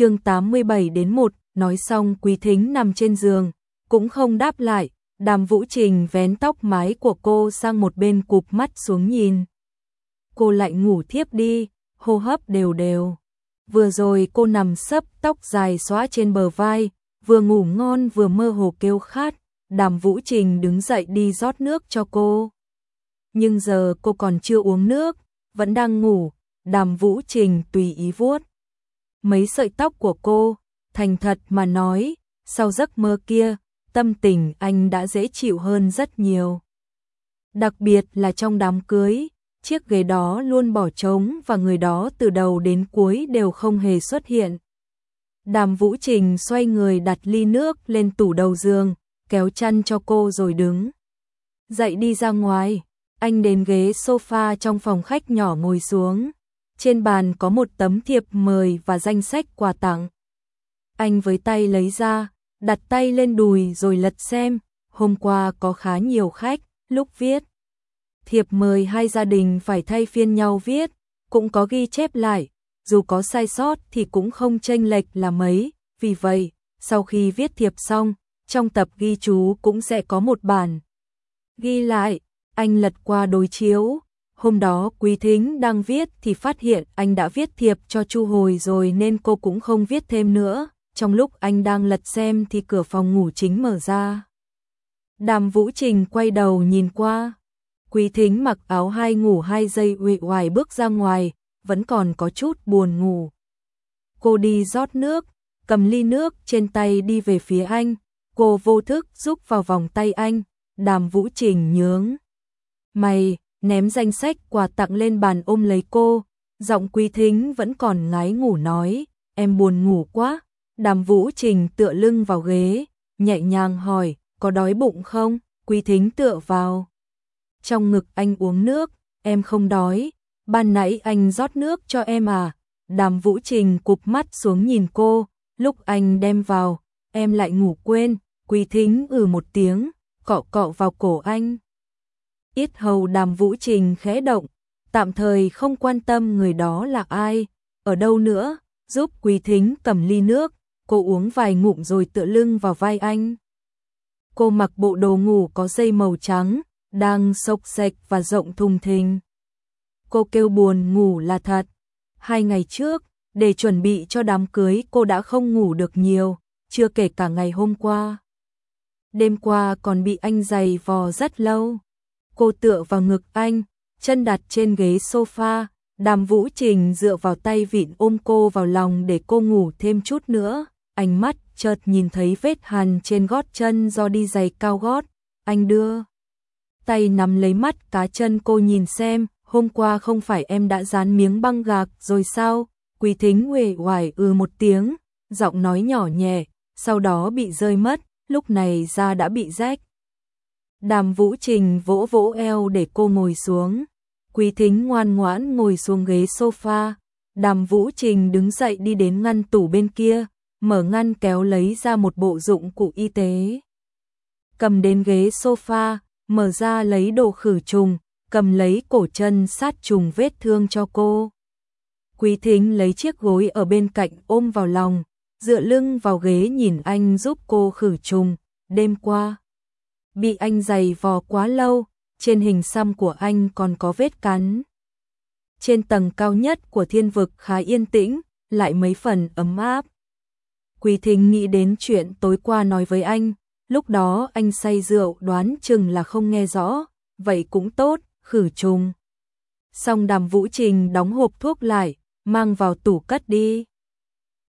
chương 87 đến 1, nói xong Quý Thính nằm trên giường, cũng không đáp lại, đàm vũ trình vén tóc mái của cô sang một bên cụp mắt xuống nhìn. Cô lại ngủ thiếp đi, hô hấp đều đều. Vừa rồi cô nằm sấp tóc dài xóa trên bờ vai, vừa ngủ ngon vừa mơ hồ kêu khát, đàm vũ trình đứng dậy đi rót nước cho cô. Nhưng giờ cô còn chưa uống nước, vẫn đang ngủ, đàm vũ trình tùy ý vuốt. Mấy sợi tóc của cô, thành thật mà nói, sau giấc mơ kia, tâm tình anh đã dễ chịu hơn rất nhiều. Đặc biệt là trong đám cưới, chiếc ghế đó luôn bỏ trống và người đó từ đầu đến cuối đều không hề xuất hiện. Đàm Vũ Trình xoay người đặt ly nước lên tủ đầu giường, kéo chăn cho cô rồi đứng. Dậy đi ra ngoài, anh đến ghế sofa trong phòng khách nhỏ ngồi xuống. Trên bàn có một tấm thiệp mời và danh sách quà tặng. Anh với tay lấy ra, đặt tay lên đùi rồi lật xem, hôm qua có khá nhiều khách, lúc viết. Thiệp mời hai gia đình phải thay phiên nhau viết, cũng có ghi chép lại, dù có sai sót thì cũng không chênh lệch là mấy, vì vậy, sau khi viết thiệp xong, trong tập ghi chú cũng sẽ có một bản. Ghi lại, anh lật qua đối chiếu, hôm đó Quý Thính đang viết thì phát hiện anh đã viết thiệp cho Chu Hồi rồi nên cô cũng không viết thêm nữa, trong lúc anh đang lật xem thì cửa phòng ngủ chính mở ra. Đàm Vũ Trình quay đầu nhìn qua. Quý Thính mặc áo hai ngủ hai giây uể oải bước ra ngoài, vẫn còn có chút buồn ngủ. Cô đi rót nước, cầm ly nước trên tay đi về phía anh, cô vô thức rúc vào vòng tay anh, Đàm Vũ Trình nhướng. Mày, ném danh sách quà tặng lên bàn ôm lấy cô, giọng Quý Thính vẫn còn ngái ngủ nói, em buồn ngủ quá. Đàm Vũ Trình tựa lưng vào ghế, nhẹ nhàng hỏi, có đói bụng không? Quý Thính tựa vào. Trong ngực anh uống nước, em không đói, ban nãy anh rót nước cho em à? Đàm Vũ Trình cụp mắt xuống nhìn cô, lúc anh đem vào, em lại ngủ quên, Quý Thính ừ một tiếng, cọ cọ vào cổ anh. Ít hầu Đàm Vũ Trình khẽ động, tạm thời không quan tâm người đó là ai, ở đâu nữa, giúp Quý Thính cầm ly nước, cô uống vài ngụm rồi tựa lưng vào vai anh. Cô mặc bộ đồ ngủ có dây màu trắng, đang sộc sạch và rộng thùng thình. Cô kêu buồn ngủ là thật. Hai ngày trước, để chuẩn bị cho đám cưới cô đã không ngủ được nhiều, chưa kể cả ngày hôm qua. Đêm qua còn bị anh giày vò rất lâu. Cô tựa vào ngực anh, chân đặt trên ghế sofa, đàm vũ trình dựa vào tay vịn ôm cô vào lòng để cô ngủ thêm chút nữa ánh mắt chợt nhìn thấy vết hằn trên gót chân do đi giày cao gót, anh đưa tay nắm lấy mắt cá chân cô nhìn xem, hôm qua không phải em đã dán miếng băng gạc rồi sao? Quỳ thính uể oải ư một tiếng, giọng nói nhỏ nhẹ, sau đó bị rơi mất, lúc này da đã bị rách. Đàm Vũ Trình vỗ vỗ eo để cô ngồi xuống. Quý thính ngoan ngoãn ngồi xuống ghế sofa. Đàm Vũ Trình đứng dậy đi đến ngăn tủ bên kia, mở ngăn kéo lấy ra một bộ dụng cụ y tế. Cầm đến ghế sofa, mở ra lấy đồ khử trùng, cầm lấy cổ chân sát trùng vết thương cho cô. Quý thính lấy chiếc gối ở bên cạnh ôm vào lòng, dựa lưng vào ghế nhìn anh giúp cô khử trùng, đêm qua. Bị anh giày vò quá lâu, trên hình xăm của anh còn có vết cắn. Trên tầng cao nhất của thiên vực khá yên tĩnh, lại mấy phần ấm áp. Quý Thính nghĩ đến chuyện tối qua nói với anh, lúc đó anh say rượu đoán chừng là không nghe rõ, vậy cũng tốt, khử trùng. Xong đàm vũ trình đóng hộp thuốc lại, mang vào tủ cất đi.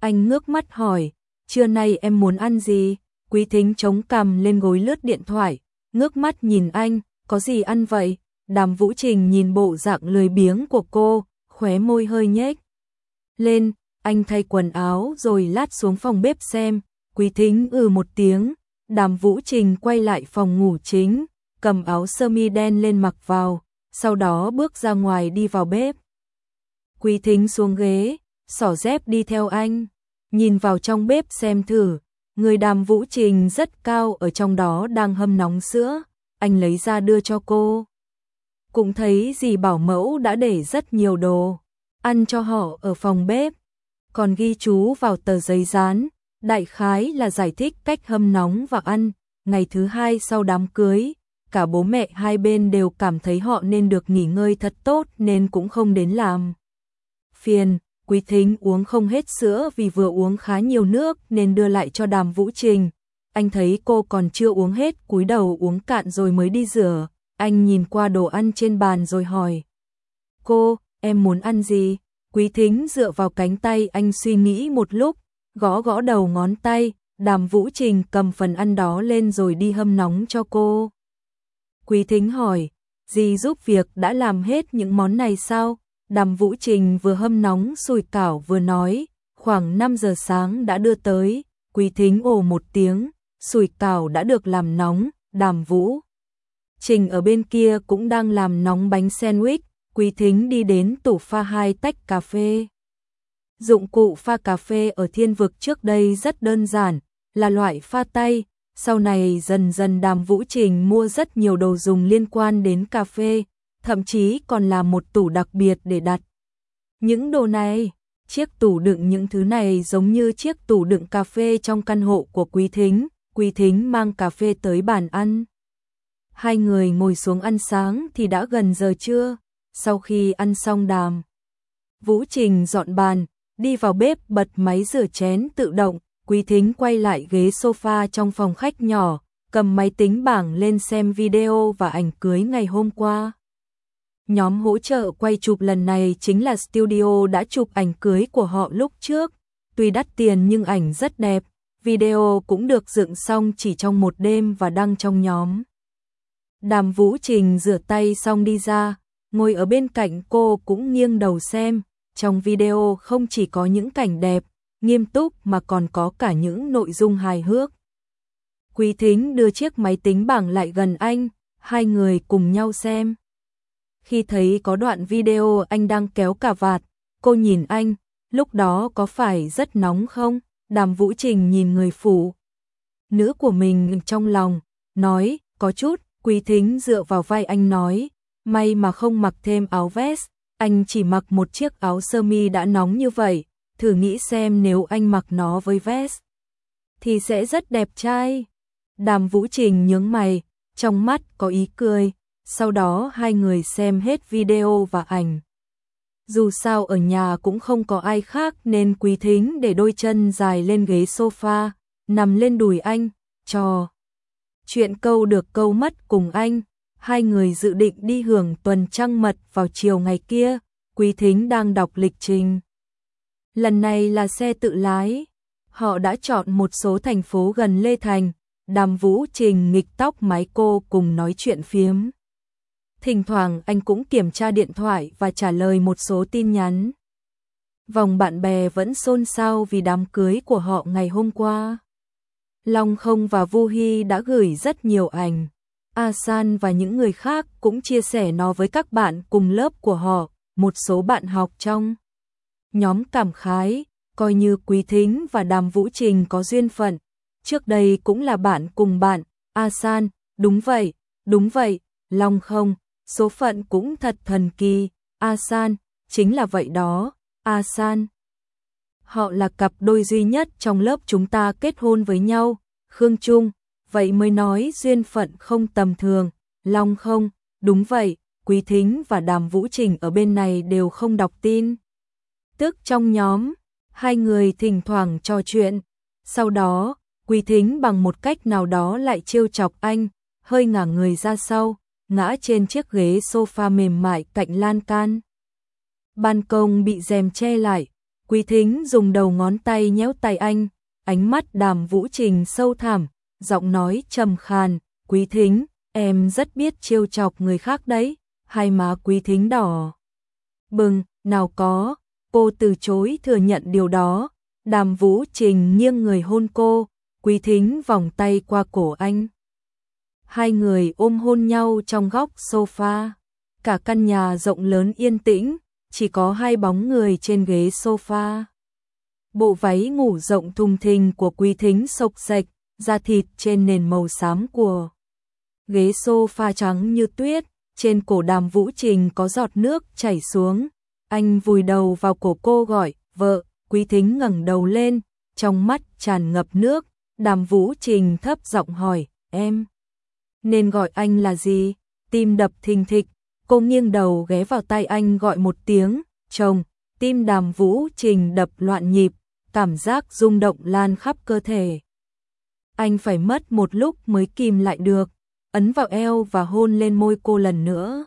Anh ngước mắt hỏi, trưa nay em muốn ăn gì? Quý thính chống cằm lên gối lướt điện thoại, ngước mắt nhìn anh, có gì ăn vậy? Đàm vũ trình nhìn bộ dạng lười biếng của cô, khóe môi hơi nhếch. Lên, anh thay quần áo rồi lát xuống phòng bếp xem, quý thính ừ một tiếng, đàm vũ trình quay lại phòng ngủ chính, cầm áo sơ mi đen lên mặc vào, sau đó bước ra ngoài đi vào bếp. Quý thính xuống ghế, sỏ dép đi theo anh, nhìn vào trong bếp xem thử, người đàm vũ trình rất cao ở trong đó đang hâm nóng sữa, anh lấy ra đưa cho cô. Cũng thấy dì bảo mẫu đã để rất nhiều đồ, ăn cho họ ở phòng bếp. còn ghi chú vào tờ giấy dán, đại khái là giải thích cách hâm nóng và ăn. Ngày thứ hai sau đám cưới, cả bố mẹ hai bên đều cảm thấy họ nên được nghỉ ngơi thật tốt nên cũng không đến làm. Phiền, Quý Thính uống không hết sữa vì vừa uống khá nhiều nước nên đưa lại cho Đàm Vũ Trình. Anh thấy cô còn chưa uống hết, cúi đầu uống cạn rồi mới đi rửa. Anh nhìn qua đồ ăn trên bàn rồi hỏi. Cô, em muốn ăn gì? Quý Thính dựa vào cánh tay anh suy nghĩ một lúc, gõ gõ đầu ngón tay, Đàm Vũ Trình cầm phần ăn đó lên rồi đi hâm nóng cho cô. Quý Thính hỏi, gì giúp việc đã làm hết những món này sao? Đàm Vũ Trình vừa hâm nóng sùi cảo vừa nói, khoảng 5 giờ sáng đã đưa tới, Quý Thính ồ một tiếng, sùi cảo đã được làm nóng, Đàm Vũ. Trình ở bên kia cũng đang làm nóng bánh sandwich, Quý Thính đi đến tủ pha hai tách cà phê. Dụng cụ pha cà phê ở thiên vực trước đây rất đơn giản, là loại pha tay, sau này dần dần Đàm Vũ Trình mua rất nhiều đồ dùng liên quan đến cà phê, thậm chí còn là một tủ đặc biệt để đặt. Những đồ này, chiếc tủ đựng những thứ này giống như chiếc tủ đựng cà phê trong căn hộ của Quý Thính, Quý Thính mang cà phê tới bàn ăn. Hai người ngồi xuống ăn sáng thì đã gần giờ trưa, sau khi ăn xong đàm. Vũ Trình dọn bàn, đi vào bếp bật máy rửa chén tự động, Quý Thính quay lại ghế sofa trong phòng khách nhỏ, cầm máy tính bảng lên xem video và ảnh cưới ngày hôm qua. Nhóm hỗ trợ quay chụp lần này chính là studio đã chụp ảnh cưới của họ lúc trước. Tuy đắt tiền nhưng ảnh rất đẹp, video cũng được dựng xong chỉ trong một đêm và đăng trong nhóm. Đàm Vũ Trình rửa tay xong đi ra, ngồi ở bên cạnh cô cũng nghiêng đầu xem. Trong video không chỉ có những cảnh đẹp, nghiêm túc mà còn có cả những nội dung hài hước. Quý Thính đưa chiếc máy tính bảng lại gần anh, hai người cùng nhau xem. Khi thấy có đoạn video anh đang kéo cà vạt, cô nhìn anh, lúc đó có phải rất nóng không? Đàm Vũ Trình nhìn người phụ nữ của mình trong lòng, nói, có chút, Quý Thính dựa vào vai anh nói, may mà không mặc thêm áo vest, anh chỉ mặc một chiếc áo sơ mi đã nóng như vậy, thử nghĩ xem nếu anh mặc nó với vest thì sẽ rất đẹp trai. Đàm Vũ Trình nhướng mày, trong mắt có ý cười, sau đó hai người xem hết video và ảnh. Dù sao ở nhà cũng không có ai khác nên Quý Thính để đôi chân dài lên ghế sofa, nằm lên đùi anh, trò Chuyện câu được câu mất cùng anh, hai người dự định đi hưởng tuần trăng mật vào chiều ngày kia, Quý Thính đang đọc lịch trình. Lần này là xe tự lái, họ đã chọn một số thành phố gần Lê Thành, Đàm Vũ Trình nghịch tóc mái cô cùng nói chuyện phiếm. Thỉnh thoảng anh cũng kiểm tra điện thoại và trả lời một số tin nhắn. Vòng bạn bè vẫn xôn xao vì đám cưới của họ ngày hôm qua. Long Không và Vu Hy đã gửi rất nhiều ảnh. Asan và những người khác cũng chia sẻ nó với các bạn cùng lớp của họ, một số bạn học trong nhóm cảm khái, coi như Quý Thính và Đàm Vũ Trình có duyên phận. Trước đây cũng là bạn cùng bạn, Asan, đúng vậy, đúng vậy, Long không, số phận cũng thật thần kỳ, Asan, chính là vậy đó, Asan. Họ là cặp đôi duy nhất trong lớp chúng ta kết hôn với nhau, Khương Trung, vậy mới nói duyên phận không tầm thường, Long không, đúng vậy, Quý Thính và Đàm Vũ Trình ở bên này đều không đọc tin. Tức trong nhóm, hai người thỉnh thoảng trò chuyện, sau đó, Quý Thính bằng một cách nào đó lại trêu chọc anh, hơi ngả người ra sau, ngã trên chiếc ghế sofa mềm mại cạnh lan can. Ban công bị rèm che lại, Quý Thính dùng đầu ngón tay nhéo tay anh, ánh mắt đàm vũ trình sâu thẳm, giọng nói trầm khàn, Quý Thính, em rất biết trêu chọc người khác đấy, hai má Quý Thính đỏ. Bừng, nào có, cô từ chối thừa nhận điều đó, đàm vũ trình nghiêng người hôn cô, Quý Thính vòng tay qua cổ anh hai người ôm hôn nhau trong góc sofa. Cả căn nhà rộng lớn yên tĩnh, chỉ có hai bóng người trên ghế sofa. Bộ váy ngủ rộng thùng thình của Quý Thính sộc sạch, da thịt trên nền màu xám của ghế sofa trắng như tuyết, trên cổ Đàm Vũ Trình có giọt nước chảy xuống. Anh vùi đầu vào cổ cô gọi, "Vợ." Quý Thính ngẩng đầu lên, trong mắt tràn ngập nước, Đàm Vũ Trình thấp giọng hỏi, em nên gọi anh là gì? Tim đập thình thịch, cô nghiêng đầu ghé vào tay anh gọi một tiếng, chồng, tim Đàm Vũ Trình đập loạn nhịp, cảm giác rung động lan khắp cơ thể. Anh phải mất một lúc mới kìm lại được, ấn vào eo và hôn lên môi cô lần nữa.